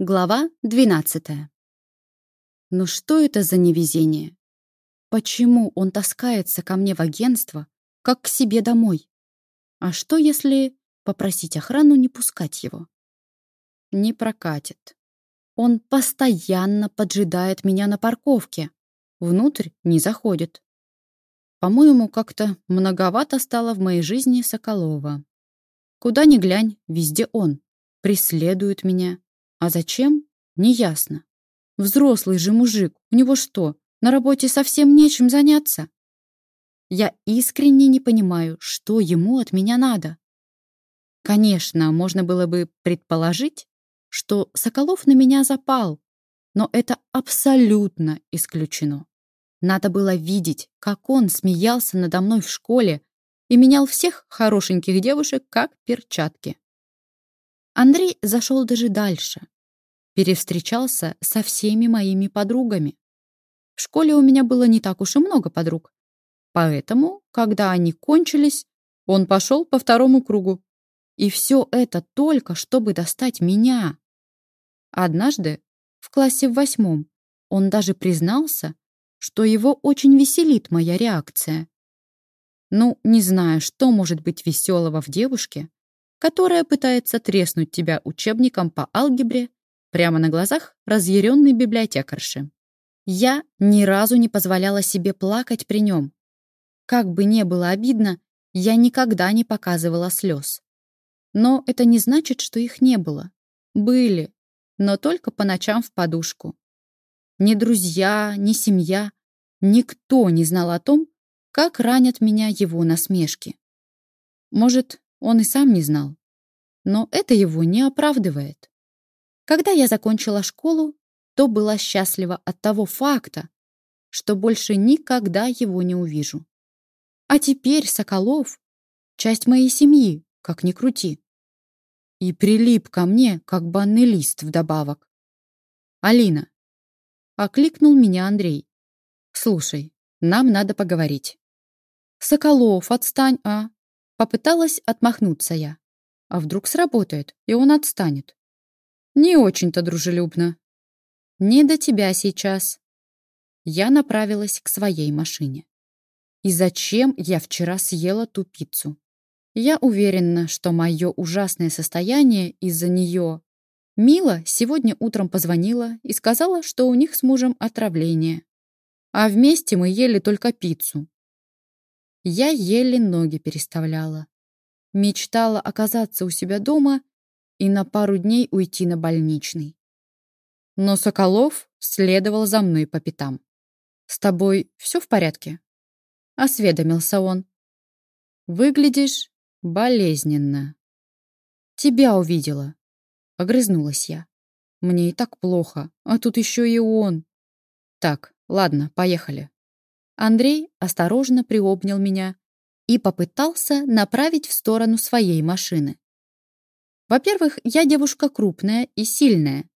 Глава 12. Ну что это за невезение? Почему он таскается ко мне в агентство, как к себе домой? А что, если попросить охрану не пускать его? Не прокатит. Он постоянно поджидает меня на парковке. Внутрь не заходит. По-моему, как-то многовато стало в моей жизни Соколова. Куда ни глянь, везде он. Преследует меня а зачем? Неясно. Взрослый же мужик, у него что, на работе совсем нечем заняться? Я искренне не понимаю, что ему от меня надо. Конечно, можно было бы предположить, что Соколов на меня запал, но это абсолютно исключено. Надо было видеть, как он смеялся надо мной в школе и менял всех хорошеньких девушек как перчатки. Андрей зашел даже дальше. Перевстречался со всеми моими подругами. В школе у меня было не так уж и много подруг. Поэтому, когда они кончились, он пошел по второму кругу. И все это только, чтобы достать меня. Однажды, в классе в восьмом, он даже признался, что его очень веселит моя реакция. Ну, не знаю, что может быть веселого в девушке, которая пытается треснуть тебя учебником по алгебре прямо на глазах разъяренной библиотекарши. Я ни разу не позволяла себе плакать при нем. Как бы не было обидно, я никогда не показывала слез. Но это не значит, что их не было. Были, но только по ночам в подушку. Ни друзья, ни семья, никто не знал о том, как ранят меня его насмешки. Может, он и сам не знал. Но это его не оправдывает. Когда я закончила школу, то была счастлива от того факта, что больше никогда его не увижу. А теперь Соколов — часть моей семьи, как ни крути. И прилип ко мне, как банный лист вдобавок. «Алина!» — окликнул меня Андрей. «Слушай, нам надо поговорить». «Соколов, отстань, а!» Попыталась отмахнуться я. А вдруг сработает, и он отстанет? Не очень-то дружелюбно. Не до тебя сейчас. Я направилась к своей машине. И зачем я вчера съела ту пиццу? Я уверена, что мое ужасное состояние из-за нее. Мила сегодня утром позвонила и сказала, что у них с мужем отравление. А вместе мы ели только пиццу. Я еле ноги переставляла. Мечтала оказаться у себя дома и на пару дней уйти на больничный. Но Соколов следовал за мной по пятам. «С тобой все в порядке?» — осведомился он. «Выглядишь болезненно». «Тебя увидела», — огрызнулась я. «Мне и так плохо, а тут еще и он». «Так, ладно, поехали». Андрей осторожно приобнял меня и попытался направить в сторону своей машины. Во-первых, я девушка крупная и сильная.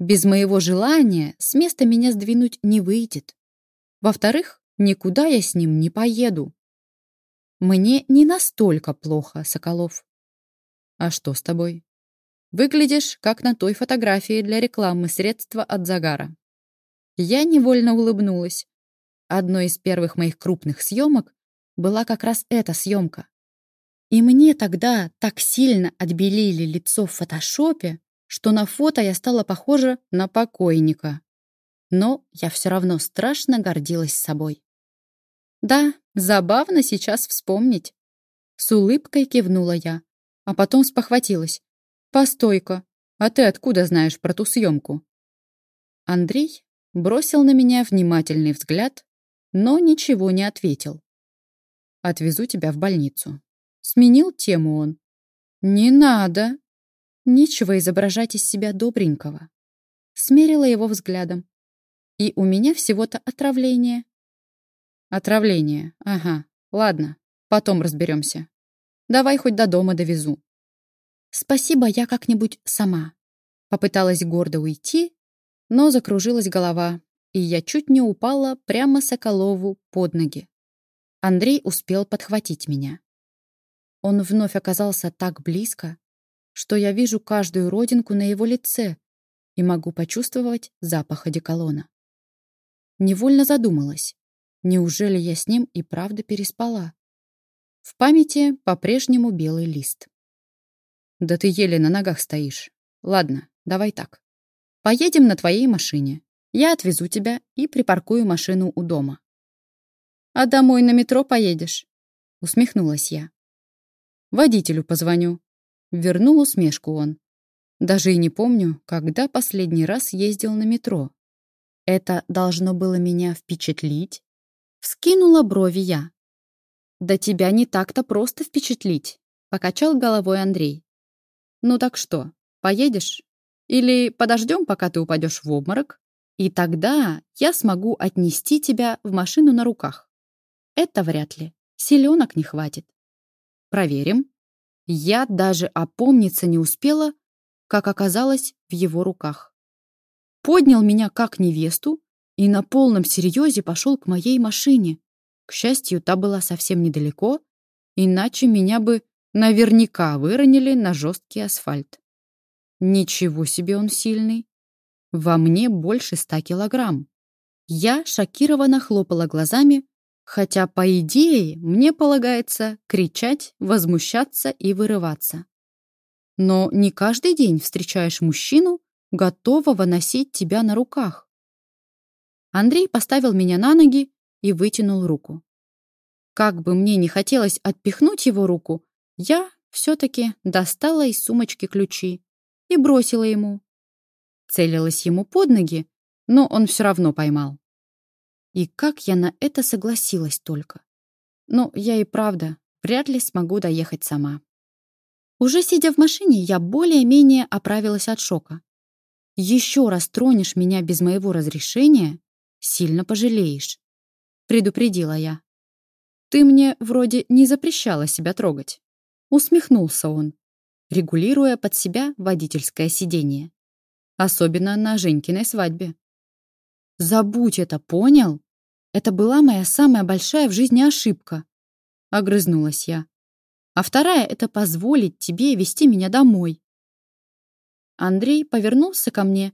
Без моего желания с места меня сдвинуть не выйдет. Во-вторых, никуда я с ним не поеду. Мне не настолько плохо, Соколов. А что с тобой? Выглядишь, как на той фотографии для рекламы средства от загара. Я невольно улыбнулась. Одной из первых моих крупных съемок была как раз эта съемка. И мне тогда так сильно отбелили лицо в фотошопе, что на фото я стала похожа на покойника. Но я все равно страшно гордилась собой. Да, забавно сейчас вспомнить. С улыбкой кивнула я, а потом спохватилась. «Постой-ка, а ты откуда знаешь про ту съемку?» Андрей бросил на меня внимательный взгляд, но ничего не ответил. «Отвезу тебя в больницу». Сменил тему он. «Не надо!» Нечего изображать из себя добренького. Смерила его взглядом. «И у меня всего-то отравление». «Отравление, ага. Ладно, потом разберемся. Давай хоть до дома довезу». «Спасибо, я как-нибудь сама». Попыталась гордо уйти, но закружилась голова, и я чуть не упала прямо Соколову под ноги. Андрей успел подхватить меня. Он вновь оказался так близко, что я вижу каждую родинку на его лице, и могу почувствовать запах одеколона. Невольно задумалась, неужели я с ним и правда переспала? В памяти по-прежнему белый лист. Да ты еле на ногах стоишь. Ладно, давай так. Поедем на твоей машине. Я отвезу тебя и припаркую машину у дома. А домой на метро поедешь? Усмехнулась я. Водителю позвоню. Вернул усмешку он. Даже и не помню, когда последний раз ездил на метро. Это должно было меня впечатлить? Вскинула брови я. Да тебя не так-то просто впечатлить, покачал головой Андрей. Ну так что, поедешь? Или подождем, пока ты упадешь в обморок? И тогда я смогу отнести тебя в машину на руках. Это вряд ли. Селенок не хватит. Проверим. Я даже опомниться не успела, как оказалось в его руках поднял меня как невесту и на полном серьезе пошел к моей машине. К счастью, та была совсем недалеко, иначе меня бы наверняка выронили на жесткий асфальт. Ничего себе он сильный. Во мне больше ста килограмм. Я шокированно хлопала глазами, хотя, по идее, мне полагается кричать, возмущаться и вырываться. Но не каждый день встречаешь мужчину, готового носить тебя на руках. Андрей поставил меня на ноги и вытянул руку. Как бы мне не хотелось отпихнуть его руку, я все-таки достала из сумочки ключи и бросила ему. Целилась ему под ноги, но он все равно поймал. И как я на это согласилась только. Но я и правда вряд ли смогу доехать сама. Уже сидя в машине, я более-менее оправилась от шока еще раз тронешь меня без моего разрешения, сильно пожалеешь», — предупредила я. «Ты мне вроде не запрещала себя трогать», — усмехнулся он, регулируя под себя водительское сиденье. Особенно на Женькиной свадьбе. «Забудь это, понял? Это была моя самая большая в жизни ошибка», — огрызнулась я. «А вторая — это позволить тебе вести меня домой. Андрей повернулся ко мне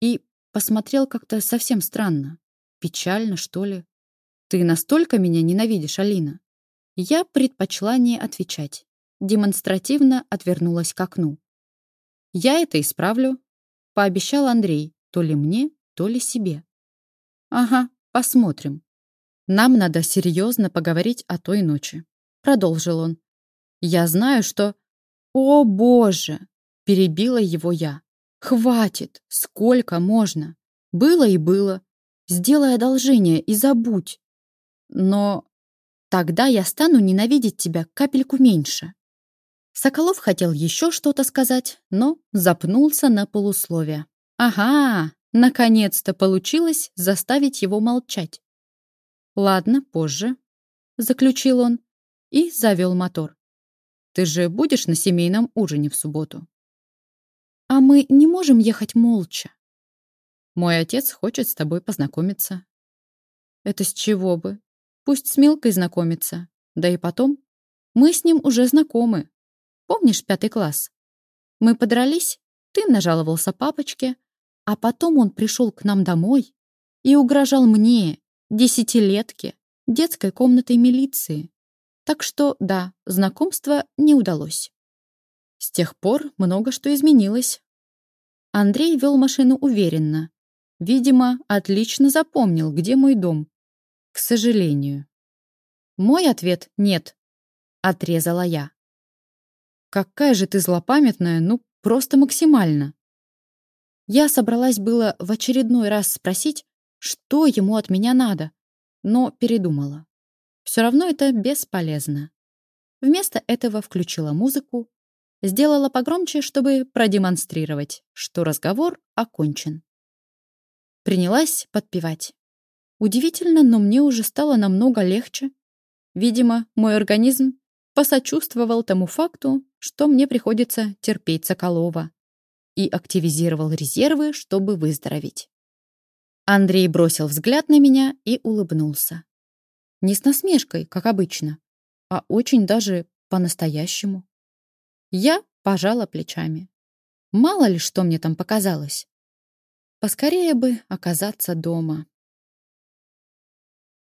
и посмотрел как-то совсем странно. Печально, что ли? Ты настолько меня ненавидишь, Алина? Я предпочла не отвечать. Демонстративно отвернулась к окну. Я это исправлю, пообещал Андрей, то ли мне, то ли себе. Ага, посмотрим. Нам надо серьезно поговорить о той ночи, продолжил он. Я знаю, что... О, боже! Перебила его я. «Хватит! Сколько можно? Было и было. Сделай одолжение и забудь. Но тогда я стану ненавидеть тебя капельку меньше». Соколов хотел еще что-то сказать, но запнулся на полусловие. «Ага, наконец-то получилось заставить его молчать». «Ладно, позже», — заключил он и завел мотор. «Ты же будешь на семейном ужине в субботу?» «А мы не можем ехать молча?» «Мой отец хочет с тобой познакомиться». «Это с чего бы? Пусть с Милкой знакомится. Да и потом. Мы с ним уже знакомы. Помнишь пятый класс? Мы подрались, ты нажаловался папочке, а потом он пришел к нам домой и угрожал мне, десятилетке, детской комнатой милиции. Так что, да, знакомство не удалось. С тех пор много что изменилось. Андрей вел машину уверенно. Видимо, отлично запомнил, где мой дом. К сожалению. Мой ответ — нет. Отрезала я. Какая же ты злопамятная, ну, просто максимально. Я собралась было в очередной раз спросить, что ему от меня надо, но передумала. Все равно это бесполезно. Вместо этого включила музыку Сделала погромче, чтобы продемонстрировать, что разговор окончен. Принялась подпевать. Удивительно, но мне уже стало намного легче. Видимо, мой организм посочувствовал тому факту, что мне приходится терпеть Соколова, и активизировал резервы, чтобы выздороветь. Андрей бросил взгляд на меня и улыбнулся. Не с насмешкой, как обычно, а очень даже по-настоящему. Я пожала плечами. Мало ли, что мне там показалось. Поскорее бы оказаться дома.